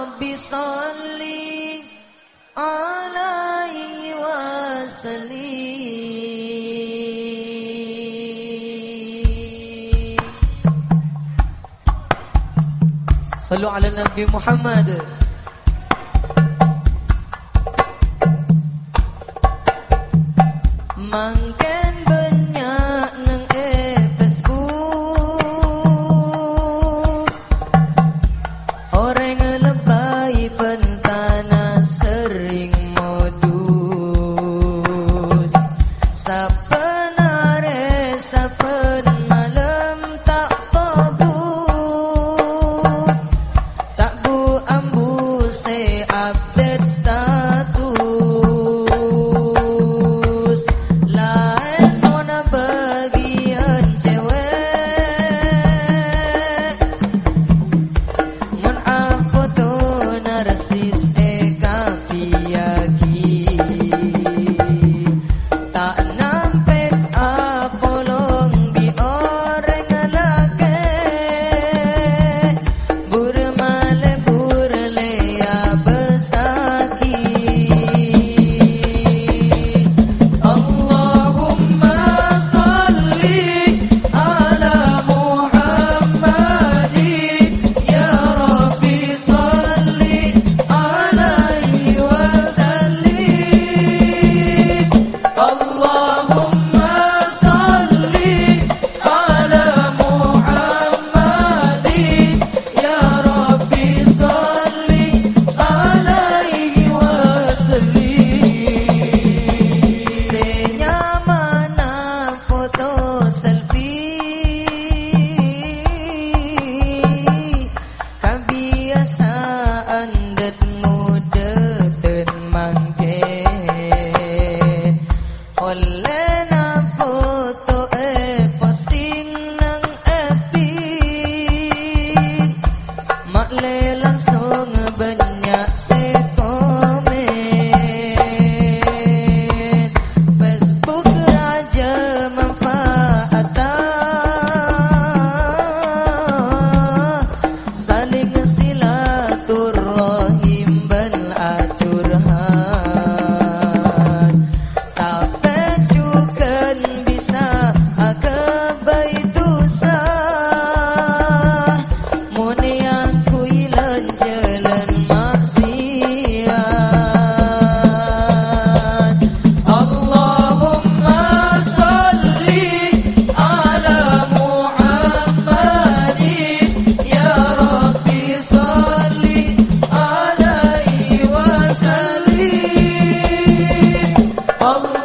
رب صل عليه وسلم. صلوا على النبي محمد. Mangken Allah